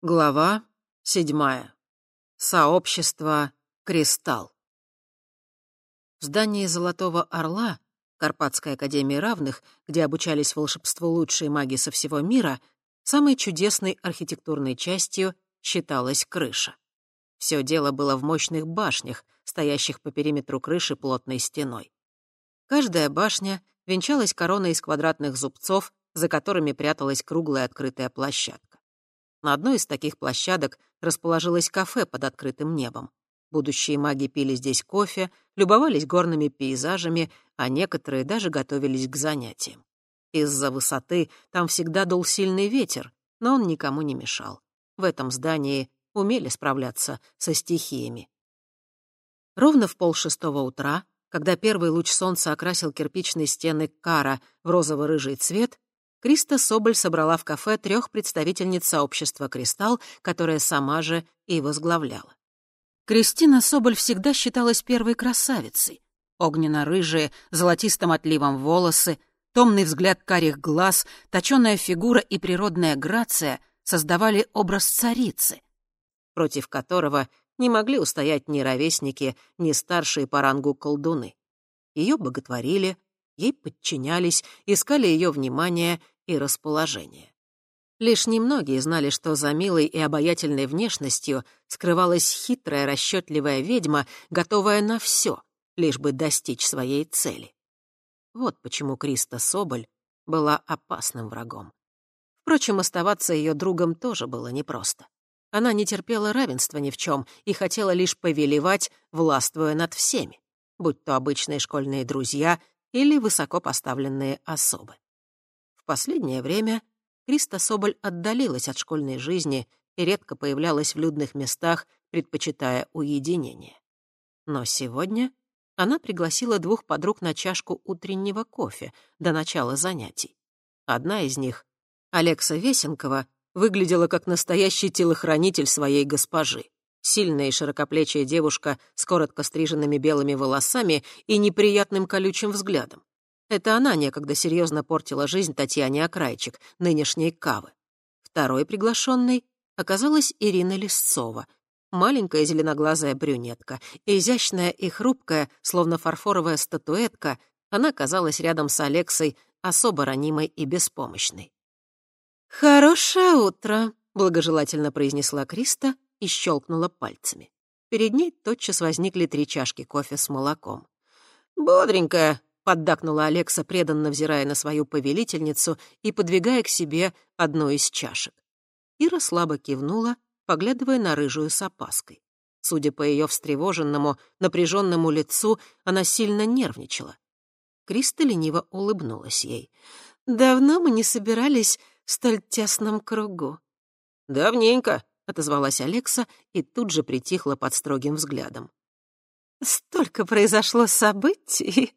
Глава седьмая. Сообщество «Кристалл». В здании «Золотого орла» Карпатской академии равных, где обучались волшебству лучшие маги со всего мира, самой чудесной архитектурной частью считалась крыша. Все дело было в мощных башнях, стоящих по периметру крыши плотной стеной. Каждая башня венчалась короной из квадратных зубцов, за которыми пряталась круглая открытая площадка. На одной из таких площадок расположилось кафе под открытым небом. Будущие маги пили здесь кофе, любовались горными пейзажами, а некоторые даже готовились к занятиям. Из-за высоты там всегда дул сильный ветер, но он никому не мешал. В этом здании умели справляться со стихиями. Ровно в полшестого утра, когда первый луч солнца окрасил кирпичные стены Кара в розово-рыжий цвет, Криста Соболь собрала в кафе трех представительниц сообщества «Кристалл», которое сама же и возглавляла. Кристина Соболь всегда считалась первой красавицей. Огненно-рыжие, золотистым отливом волосы, томный взгляд карих глаз, точёная фигура и природная грация создавали образ царицы, против которого не могли устоять ни ровесники, ни старшие по рангу колдуны. Ее боготворили, ей подчинялись, искали ее внимание и расположение. Лишь немногие знали, что за милой и обаятельной внешностью скрывалась хитрая, расчетливая ведьма, готовая на все, лишь бы достичь своей цели. Вот почему Криста Соболь была опасным врагом. Впрочем, оставаться ее другом тоже было непросто. Она не терпела равенства ни в чем и хотела лишь повелевать, властвуя над всеми, будь то обычные школьные друзья или высоко поставленные особы. В последнее время Криста Соболь отдалилась от школьной жизни и редко появлялась в людных местах, предпочитая уединение. Но сегодня она пригласила двух подруг на чашку утреннего кофе до начала занятий. Одна из них, Алекса Весенкова, выглядела как настоящий телохранитель своей госпожи. Сильная и широкоплечая девушка с коротко стриженными белыми волосами и неприятным колючим взглядом. Это она некогда серьезно портила жизнь Татьяне Окрайчик, нынешней Кавы. Второй приглашенной оказалась Ирина Лисцова, маленькая зеленоглазая брюнетка, изящная и хрупкая, словно фарфоровая статуэтка, она казалась рядом с Алексой особо ранимой и беспомощной. «Хорошее утро», — благожелательно произнесла Криста и щелкнула пальцами. Перед ней тотчас возникли три чашки кофе с молоком. «Бодренькая», — поддакнула Алекса, преданно взирая на свою повелительницу и подвигая к себе одну из чашек. Ира слабо кивнула, поглядывая на рыжую с опаской. Судя по ее встревоженному, напряженному лицу, она сильно нервничала. Криста лениво улыбнулась ей. «Давно мы не собирались в столь тесном кругу». «Давненько», отозвалась Алекса и тут же притихла под строгим взглядом. «Столько произошло событий.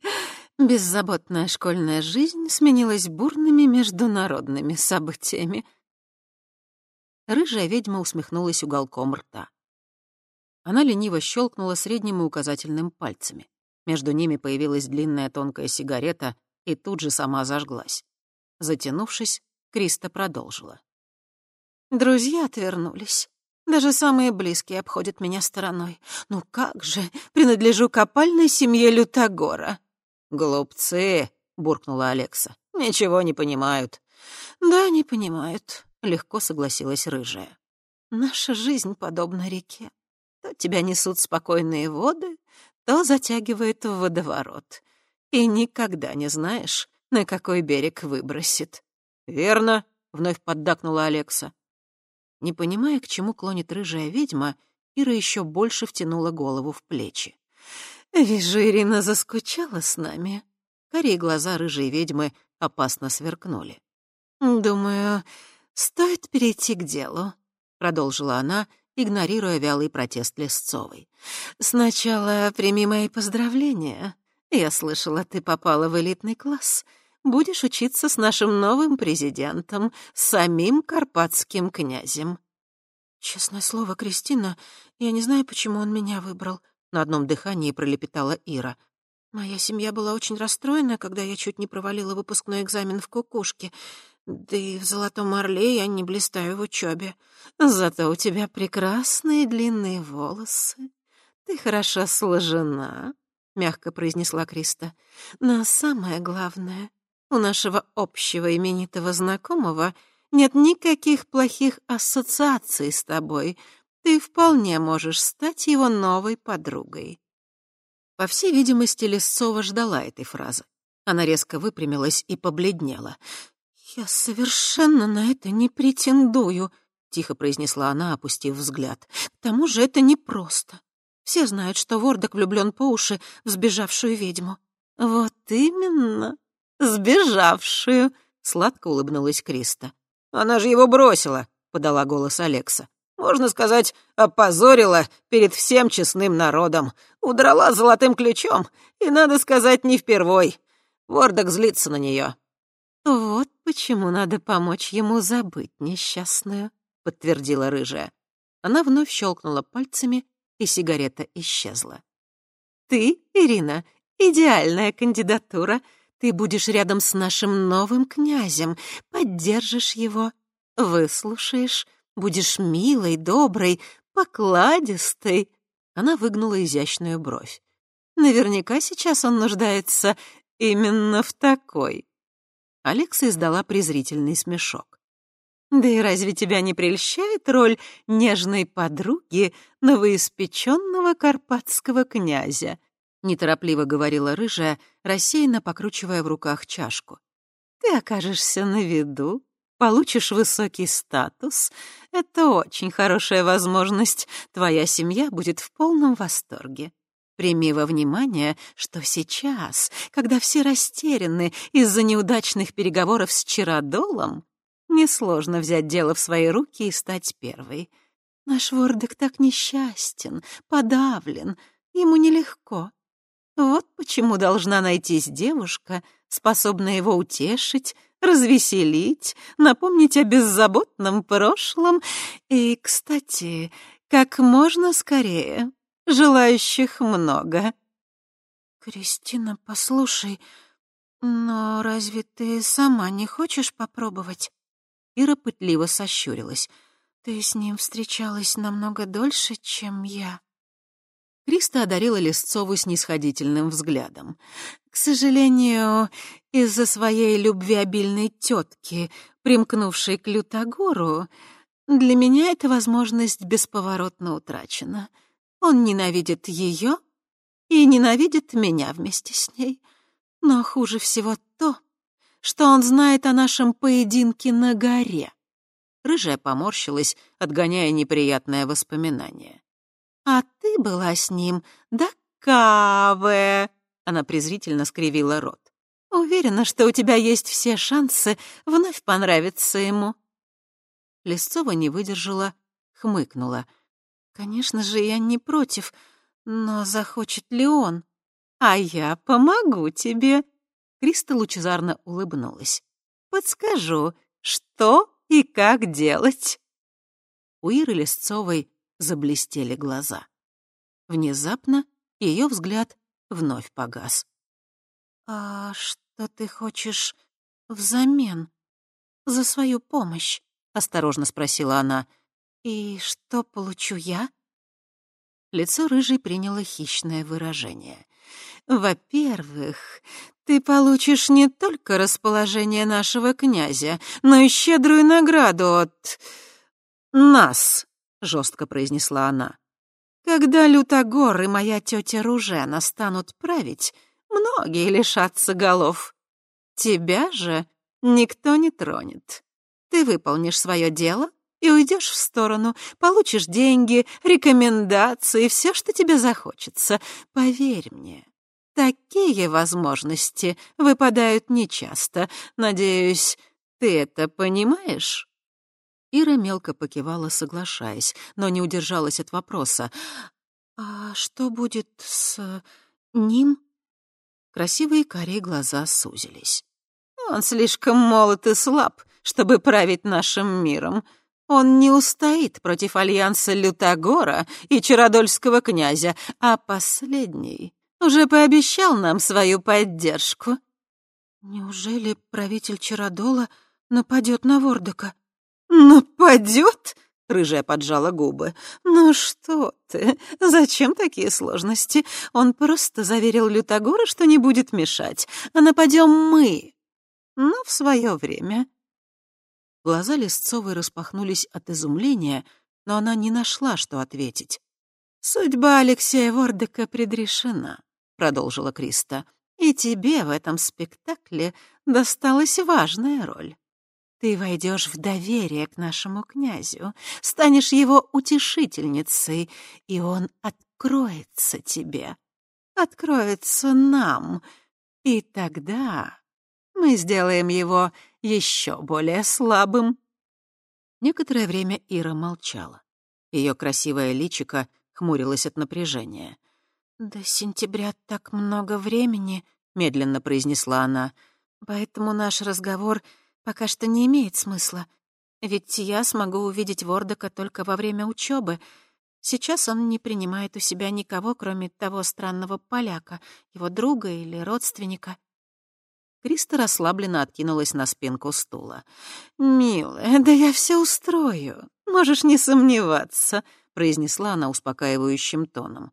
Беззаботная школьная жизнь сменилась бурными международными событиями». Рыжая ведьма усмехнулась уголком рта. Она лениво щелкнула средним и указательным пальцами. Между ними появилась длинная тонкая сигарета и тут же сама зажглась. Затянувшись, Криста продолжила. Друзья отвернулись. Даже самые близкие обходят меня стороной. Ну как же, принадлежу к опальной семье Лютогора. «Глупцы», — буркнула Алекса. «Ничего не понимают». «Да, не понимают», — легко согласилась рыжая. «Наша жизнь подобна реке. То тебя несут спокойные воды, то затягивает в водоворот. И никогда не знаешь, на какой берег выбросит». «Верно», — вновь поддакнула Алекса. Не понимая, к чему клонит рыжая ведьма, Ира еще больше втянула голову в плечи. «Вижу, Ирина заскучала с нами». Карие глаза рыжей ведьмы опасно сверкнули. «Думаю, стоит перейти к делу», — продолжила она, игнорируя вялый протест Лесцовой. «Сначала прими мои поздравления. Я слышала, ты попала в элитный класс будешь учиться с нашим новым президентом, самим карпатским князем». «Честное слово, Кристина, я не знаю, почему он меня выбрал», — на одном дыхании пролепетала Ира. «Моя семья была очень расстроена, когда я чуть не провалила выпускной экзамен в кукушке. Да и в «Золотом орле» я не блистаю в учебе. Зато у тебя прекрасные длинные волосы. Ты хорошо сложена, — мягко произнесла Криста. Но самое главное, у нашего общего именитого знакомого нет никаких плохих ассоциаций с тобой. Ты вполне можешь стать его новой подругой. По всей видимости, Лесцова ждала этой фразы. Она резко выпрямилась и побледнела. «Я совершенно на это не претендую», — тихо произнесла она, опустив взгляд. «К тому же это непросто. Все знают, что Вордок влюблен по уши в сбежавшую ведьму». «Вот именно, сбежавшую», — сладко улыбнулась Криста. «Она же его бросила», — подала голос Алекса. «Можно сказать, опозорила перед всем честным народом. Удрала золотым ключом, и, надо сказать, не впервой. Вордок злится на нее. «Вот почему надо помочь ему забыть несчастную», — подтвердила рыжая. Она вновь щелкнула пальцами, и сигарета исчезла. «Ты, Ирина, идеальная кандидатура. Ты будешь рядом с нашим новым князем, поддержишь его, выслушаешь, будешь милой, доброй, покладистой». Она выгнула изящную бровь. «Наверняка сейчас он нуждается именно в такой». Алекса издала презрительный смешок. «Да и разве тебя не прельщает роль нежной подруги новоиспеченного карпатского князя?» Неторопливо говорила рыжая, рассеянно покручивая в руках чашку. «Ты окажешься на виду, получишь высокий статус. Это очень хорошая возможность. Твоя семья будет в полном восторге. Прими во внимание, что сейчас, когда все растеряны из-за неудачных переговоров с Чародолом, несложно взять дело в свои руки и стать первой. Наш Вордек так несчастен, подавлен, ему нелегко. Вот почему должна найтись девушка, способная его утешить, развеселить, напомнить о беззаботном прошлом и, кстати, как можно скорее. Желающих много. Кристина, послушай, но разве ты сама не хочешь попробовать? Ира пытливо сощурилась. Ты с ним встречалась намного дольше, чем я. Криста одарила Лесцову снисходительным взглядом. «К сожалению, из-за своей любвеобильной тетки, примкнувшей к Лютогору, для меня эта возможность бесповоротно утрачена. Он ненавидит ее и ненавидит меня вместе с ней. Но хуже всего то, что он знает о нашем поединке на горе. Рыжая поморщилась, отгоняя неприятное воспоминание. «А ты была с ним, да, Каве?» Она презрительно скривила рот. «Уверена, что у тебя есть все шансы вновь понравиться ему». Лесцова не выдержала, хмыкнула — Конечно же, я не против, но захочет ли он? А я помогу тебе. Криста лучезарно улыбнулась. Подскажу, что и как делать. У Иры Лесцовой заблестели глаза. Внезапно ее взгляд вновь погас. «А что ты хочешь взамен за свою помощь?» — осторожно спросила она. «И что получу я?» Лицо рыжей приняло хищное выражение. «Во-первых, ты получишь не только расположение нашего князя, но и щедрую награду от... нас», — жестко произнесла она. «Когда Лютогор и моя тетя Ружена станут править, многие лишатся голов. Тебя же никто не тронет. Ты выполнишь свое дело, и уйдешь в сторону, получишь деньги, рекомендации, все, что тебе захочется. Поверь мне, такие возможности выпадают нечасто. Надеюсь, ты это понимаешь?» Ира мелко покивала, соглашаясь, но не удержалась от вопроса. «А что будет с ним?» Красивые карие глаза сузились. «Он слишком молод и слаб, чтобы править нашим миром. Он не устоит против альянса Лютогора и Чародольского князя, а последний уже пообещал нам свою поддержку. Неужели правитель Чародола нападет на Вордока». «Нападет?» — рыжая поджала губы. «Ну что ты? Зачем такие сложности? Он просто заверил Лютогора, что не будет мешать, а нападем мы. Но в свое время». Глаза Лисцовой распахнулись от изумления, но она не нашла, что ответить. «Судьба Алексея Вордека предрешена», — продолжила Криста. «И тебе в этом спектакле досталась важная роль. Ты войдешь в доверие к нашему князю, станешь его утешительницей, и он откроется тебе, откроется нам, и тогда мы сделаем его еще более слабым». Некоторое время Ира молчала. Ее красивое личико хмурилось от напряжения. «До сентября так много времени», — медленно произнесла она, «поэтому наш разговор пока что не имеет смысла. Ведь я смогу увидеть Вордока только во время учебы. Сейчас он не принимает у себя никого, кроме того странного поляка, его друга или родственника. Криста расслабленно откинулась на спинку стула. «Милая, да я все устрою. Можешь не сомневаться», — произнесла она успокаивающим тоном.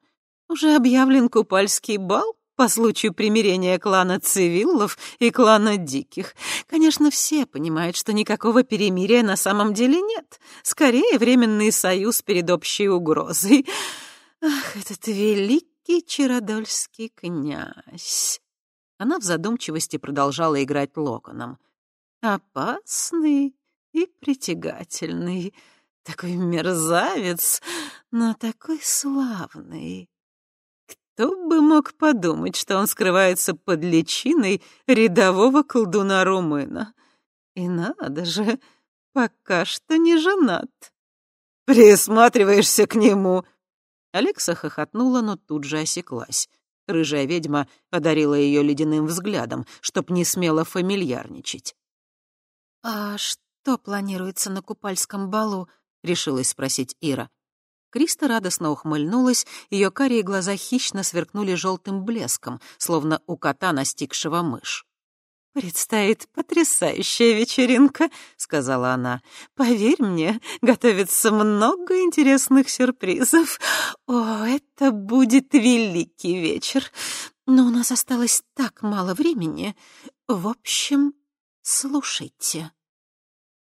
«Уже объявлен купальский бал?» По случаю примирения клана Цивиллов и клана Диких. Конечно, все понимают, что никакого перемирия на самом деле нет. Скорее, временный союз перед общей угрозой. Ах, этот великий Чародольский князь. Она в задумчивости продолжала играть локоном. Опасный и притягательный. Такой мерзавец, но такой славный. Кто бы мог подумать, что он скрывается под личиной рядового колдуна-румына? И надо же, пока что не женат. «Присматриваешься к нему!» Алекса хохотнула, но тут же осеклась. Рыжая ведьма одарила ее ледяным взглядом, чтоб не смело фамильярничать. «А что планируется на купальском балу?» — решилась спросить Ира. Криста радостно ухмыльнулась, ее карие глаза хищно сверкнули желтым блеском, словно у кота, настигшего мышь. «Предстоит потрясающая вечеринка», — сказала она. «Поверь мне, готовится много интересных сюрпризов. О, это будет великий вечер. Но у нас осталось так мало времени. В общем, слушайте».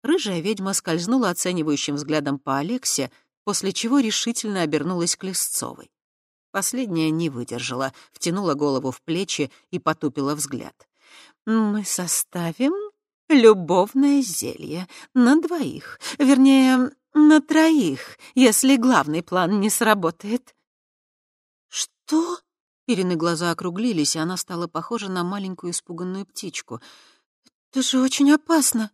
Рыжая ведьма скользнула оценивающим взглядом по Алексе, после чего решительно обернулась к Лесцовой. Последняя не выдержала, втянула голову в плечи и потупила взгляд. «Мы составим любовное зелье на двоих, вернее, на троих, если главный план не сработает». «Что?» Ирины глаза округлились, и она стала похожа на маленькую испуганную птичку. «Это же очень опасно!»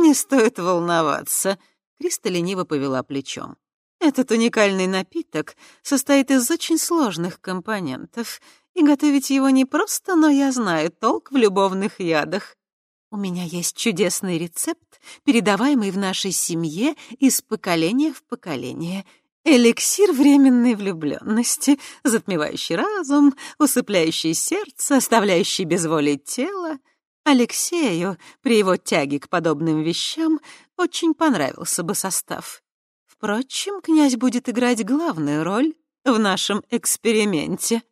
«Не стоит волноваться!» Криста лениво повела плечом. Этот уникальный напиток состоит из очень сложных компонентов, и готовить его не просто, но я знаю толк в любовных ядах. У меня есть чудесный рецепт, передаваемый в нашей семье из поколения в поколение. Эликсир временной влюбленности, затмевающий разум, усыпляющий сердце, оставляющий без воли тело. Алексею при его тяге к подобным вещам очень понравился бы состав. Впрочем, князь будет играть главную роль в нашем эксперименте.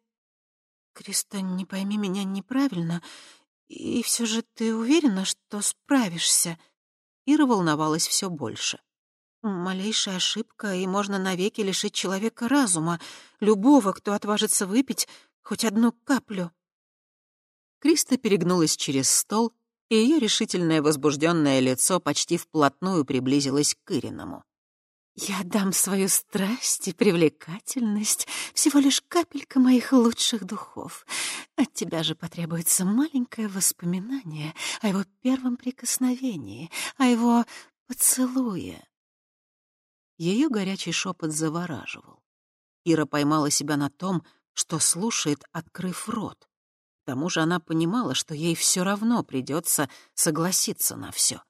Криста, не пойми меня неправильно, и все же ты уверена, что справишься? Ира волновалась все больше. Малейшая ошибка, и можно навеки лишить человека разума, любого, кто отважится выпить хоть одну каплю. Криста перегнулась через стол, и ее решительное возбужденное лицо почти вплотную приблизилось к Ириному. Я дам свою страсть и привлекательность, всего лишь капелька моих лучших духов. От тебя же потребуется маленькое воспоминание о его первом прикосновении, о его поцелуе. Ее горячий шепот завораживал. Ира поймала себя на том, что слушает, открыв рот. К тому же она понимала, что ей все равно придется согласиться на все.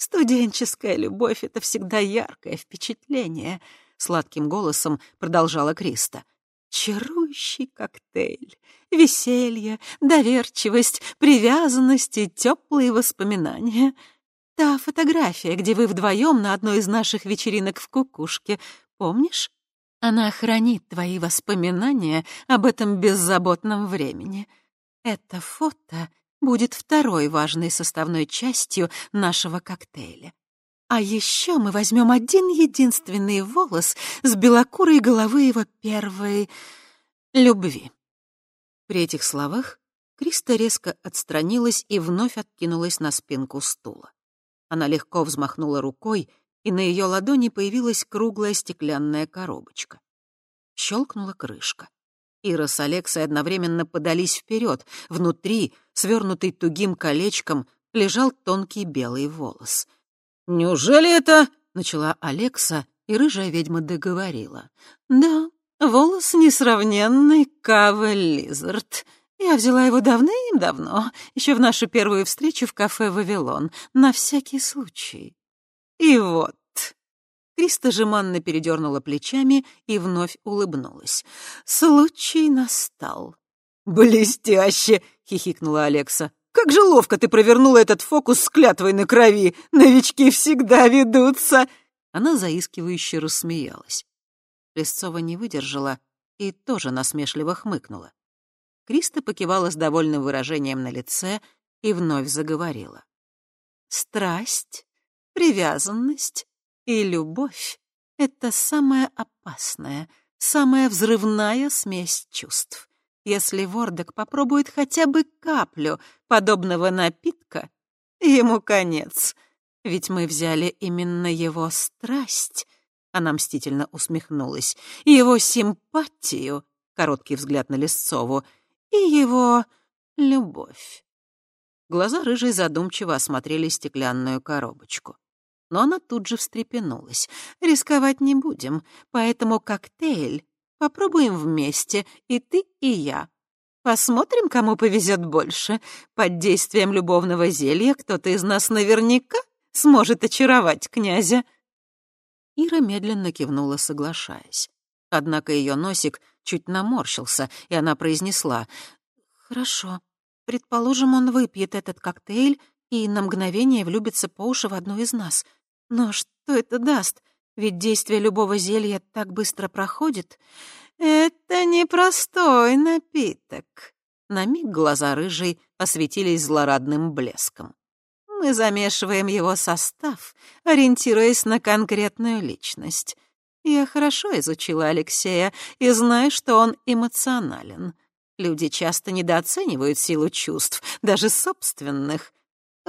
«Студенческая любовь — это всегда яркое впечатление», — сладким голосом продолжала Криста. «Чарующий коктейль, веселье, доверчивость, привязанность и теплые воспоминания. Та фотография, где вы вдвоем на одной из наших вечеринок в кукушке, помнишь? Она хранит твои воспоминания об этом беззаботном времени. Это фото будет второй важной составной частью нашего коктейля. А еще мы возьмем один единственный волос с белокурой головы его первой любви. При этих словах Криста резко отстранилась и вновь откинулась на спинку стула. Она легко взмахнула рукой, и на ее ладони появилась круглая стеклянная коробочка. Щелкнула крышка. Ира с Алексой одновременно подались вперед. Внутри, свернутый тугим колечком, лежал тонкий белый волос. «Неужели это...» — начала Алекса, и рыжая ведьма договорила. «Да, волос несравненный Кавы Лизард. Я взяла его давным-давно, еще в нашу первую встречу в кафе «Вавилон», на всякий случай. И вот. Криста жеманно передернула плечами и вновь улыбнулась. Случай настал. «Блестяще!» — хихикнула Алекса. «Как же ловко ты провернула этот фокус с клятвой на крови! Новички всегда ведутся!» Она заискивающе рассмеялась. Лесцова не выдержала и тоже насмешливо хмыкнула. Криста покивала с довольным выражением на лице и вновь заговорила. «Страсть, привязанность и любовь — это самая опасная, самая взрывная смесь чувств. Если Вордок попробует хотя бы каплю подобного напитка, ему конец. Ведь мы взяли именно его страсть. Она мстительно усмехнулась. Его симпатию, короткий взгляд на Лесцову, и его любовь. Глаза рыжей задумчиво осмотрели стеклянную коробочку. Но она тут же встрепенулась. «Рисковать не будем, поэтому коктейль попробуем вместе, и ты, и я. Посмотрим, кому повезет больше. Под действием любовного зелья кто-то из нас наверняка сможет очаровать князя». Ира медленно кивнула, соглашаясь. Однако ее носик чуть наморщился, и она произнесла «Хорошо. Предположим, он выпьет этот коктейль и на мгновение влюбится по уши в одну из нас. Но что это даст? Ведь действие любого зелья так быстро проходит. Это непростой напиток». На миг глаза рыжей осветились злорадным блеском. Мы замешиваем его состав, ориентируясь на конкретную личность. Я хорошо изучила Алексея и знаю, что он эмоционален. Люди часто недооценивают силу чувств, даже собственных.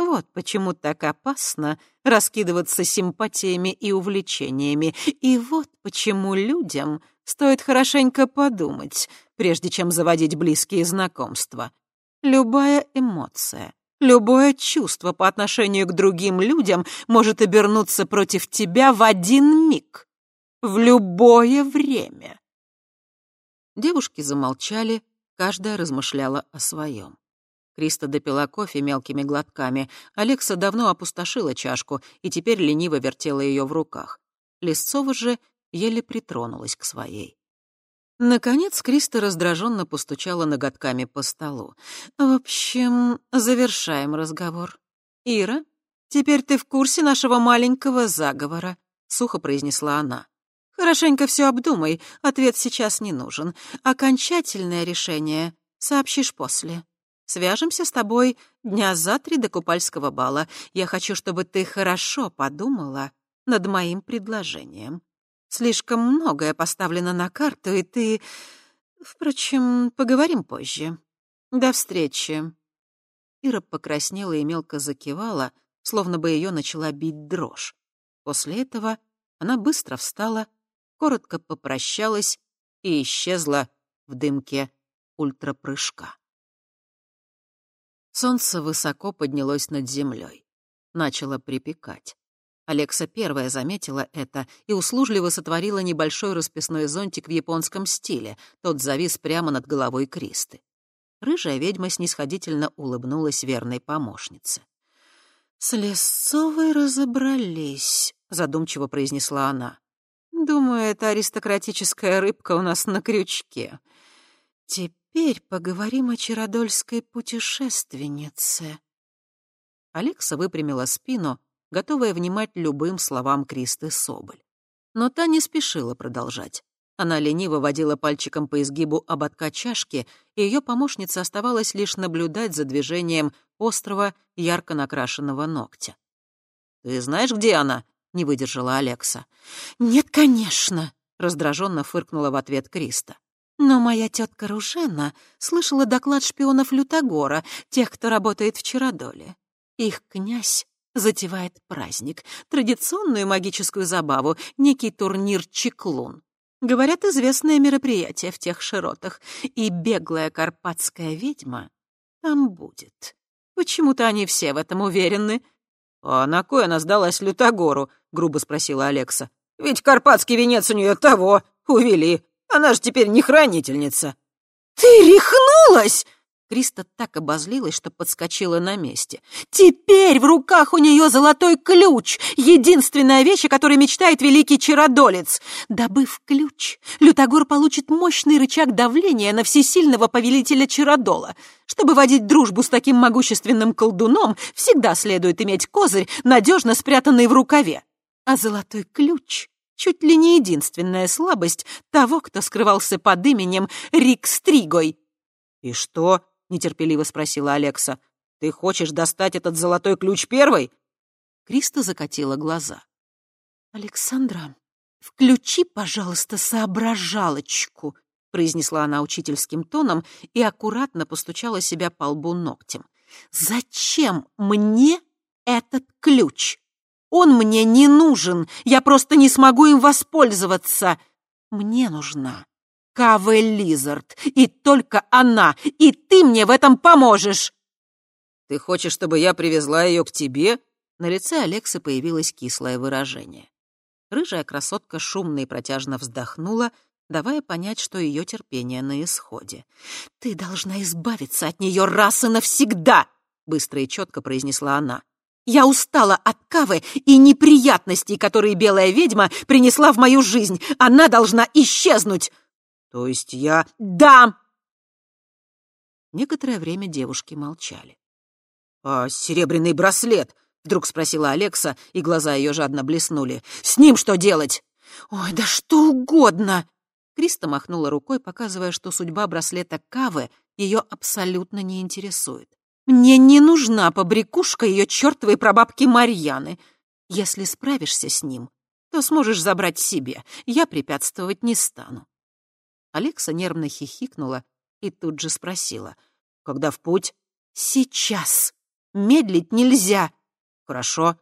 Вот почему так опасно раскидываться симпатиями и увлечениями. И вот почему людям стоит хорошенько подумать, прежде чем заводить близкие знакомства. Любая эмоция, любое чувство по отношению к другим людям может обернуться против тебя в один миг в любое время. Девушки замолчали, каждая размышляла о своем. Криста допила кофе мелкими глотками. Алекса давно опустошила чашку и теперь лениво вертела ее в руках. Лесцова же еле притронулась к своей. Наконец Криста раздраженно постучала ноготками по столу. «В общем, завершаем разговор. Ира, теперь ты в курсе нашего маленького заговора», — сухо произнесла она. Хорошенько все обдумай, ответ сейчас не нужен. Окончательное решение сообщишь после. Свяжемся с тобой дня за три до купальского бала. Я хочу, чтобы ты хорошо подумала над моим предложением. Слишком многое поставлено на карту, и ты... Впрочем, поговорим позже. До встречи. Ира покраснела и мелко закивала, словно бы ее начала бить дрожь. После этого она быстро встала коротко попрощалась и исчезла в дымке ультрапрыжка. Солнце высоко поднялось над землей. Начало припекать. Алекса первая заметила это и услужливо сотворила небольшой расписной зонтик в японском стиле. Тот завис прямо над головой Кристы. Рыжая ведьма снисходительно улыбнулась верной помощнице. «С Лесцовой разобрались», — задумчиво произнесла она. Думаю, эта аристократическая рыбка у нас на крючке. Теперь поговорим о чародольской путешественнице. Алекса выпрямила спину готовая внимать любым словам Кристы Соболь. Но та не спешила продолжать. Она лениво водила пальчиком по изгибу ободка чашки, и ее помощница оставалась лишь наблюдать за движением острого, ярко накрашенного ногтя. «Ты знаешь, где она?» — не выдержала Алекса. «Нет, конечно», — раздраженно фыркнула в ответ Криста. «Но моя тетка Ружена слышала доклад шпионов Лютогора, тех, кто работает в Чародоле. Их князь затевает праздник, традиционную магическую забаву, некий турнир Чеклун. Говорят, известное мероприятие в тех широтах, и беглая карпатская ведьма там будет. Почему-то они все в этом уверены. «А на кой она сдалась Лютогору?» — грубо спросила Алекса. «Ведь карпатский венец у нее того, увели. Она же теперь не хранительница». «Ты рехнулась!» Криста так обозлилась, что подскочила на месте. «Теперь в руках у нее золотой ключ! Единственная вещь, о которой мечтает великий чародолец! Добыв ключ, Лютогор получит мощный рычаг давления на всесильного повелителя чародола. Чтобы водить дружбу с таким могущественным колдуном, всегда следует иметь козырь, надежно спрятанный в рукаве. А золотой ключ чуть ли не единственная слабость того, кто скрывался под именем Рик Стригой». «И что?» нетерпеливо спросила Алекса. «Ты хочешь достать этот золотой ключ первой?» Криста закатила глаза. «Александра, включи, пожалуйста, соображалочку», произнесла она учительским тоном и аккуратно постучала себя по лбу ногтем. «Зачем мне этот ключ? Он мне не нужен, я просто не смогу им воспользоваться. Мне нужна Каве Лизард, и только она, и ты мне в этом поможешь!» «Ты хочешь, чтобы я привезла ее к тебе?» На лице Алексы появилось кислое выражение. Рыжая красотка шумно и протяжно вздохнула, давая понять, что ее терпение на исходе. «Ты должна избавиться от нее раз и навсегда!» — быстро и четко произнесла она. «Я устала от Кавы и неприятностей, которые белая ведьма принесла в мою жизнь. Она должна исчезнуть!» «То есть я...» «Да!» Некоторое время девушки молчали. «А серебряный браслет?» — вдруг спросила Алекса, и глаза ее жадно блеснули. «С ним что делать?» «Ой, да что угодно!» Криста махнула рукой, показывая, что судьба браслета Кавы ее абсолютно не интересует. «Мне не нужна побрякушка ее чертовой прабабки Марьяны. Если справишься с ним, то сможешь забрать себе. Я препятствовать не стану. Алекса нервно хихикнула и тут же спросила. «Когда в путь?» «Сейчас! Медлить нельзя!» «Хорошо».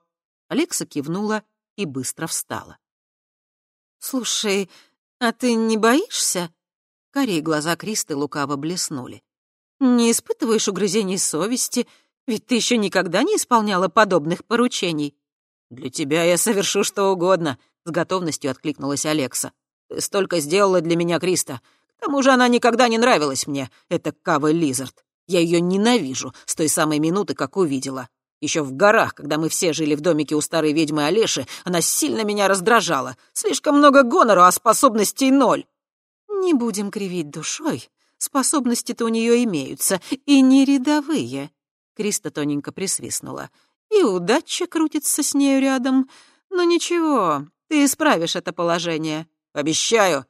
Алекса кивнула и быстро встала. «Слушай, а ты не боишься?» Карие глаза Кристы лукаво блеснули. «Не испытываешь угрызений совести? Ведь ты еще никогда не исполняла подобных поручений». «Для тебя я совершу что угодно», — с готовностью откликнулась Алекса. Ты столько сделала для меня, Криста. К тому же она никогда не нравилась мне, эта Кава Лизард. Я ее ненавижу с той самой минуты, как увидела. Еще в горах, когда мы все жили в домике у старой ведьмы Олеши, она сильно меня раздражала. Слишком много гонору, а способностей ноль. Не будем кривить душой. Способности-то у нее имеются, и не рядовые. Криста тоненько присвистнула. И удача крутится с нею рядом. Но ничего, ты исправишь это положение. Обещаю».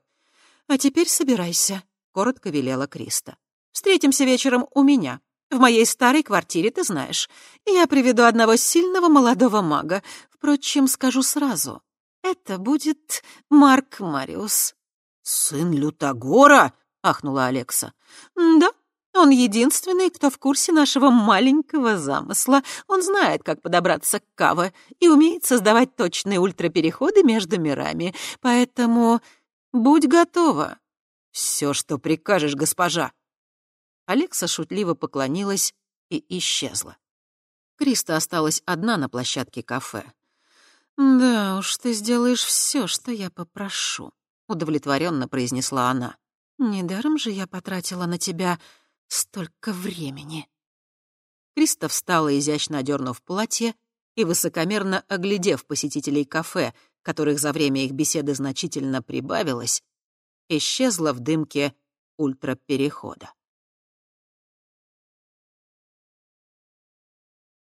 «А теперь собирайся», — коротко велела Криста. «Встретимся вечером у меня. В моей старой квартире, ты знаешь. Я приведу одного сильного молодого мага. Впрочем, скажу сразу. Это будет Марк Мариус». «Сын Лютогора?» — ахнула Алекса. «Да, он единственный, кто в курсе нашего маленького замысла. Он знает, как подобраться к Каве и умеет создавать точные ультрапереходы между мирами. Поэтому будь готова. Все, что прикажешь, госпожа. Алекса шутливо поклонилась и исчезла. Криста осталась одна на площадке кафе. «Да уж, ты сделаешь все, что я попрошу», — удовлетворенно произнесла она. «Недаром же я потратила на тебя Столько времени. Криста встала, изящно одернув платье и высокомерно оглядев посетителей кафе, которых за время их беседы значительно прибавилось, исчезла в дымке ультраперехода.